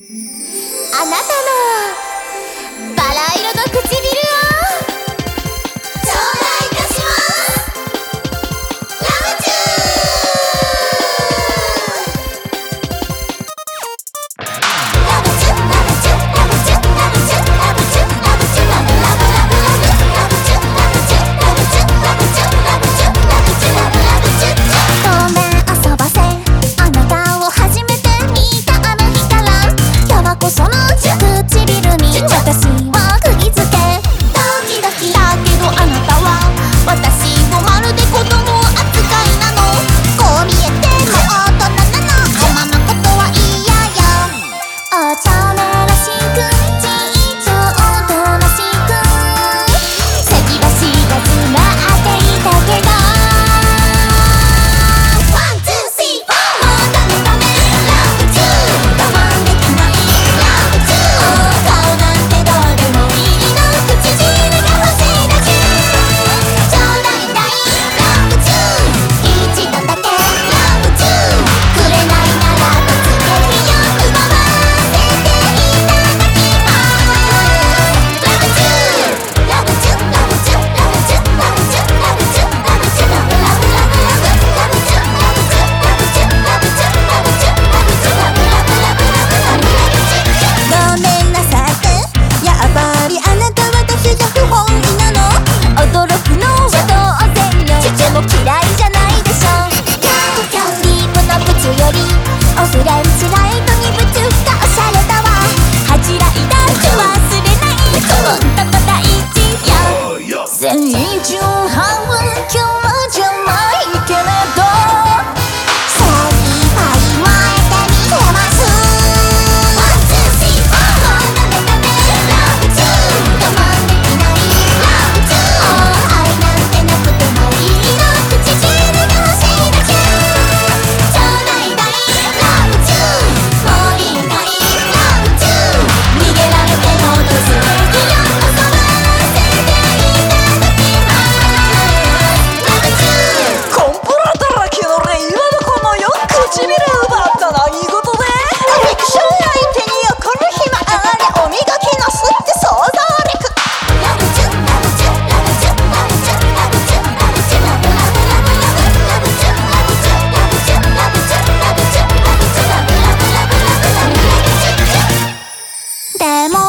あなた ても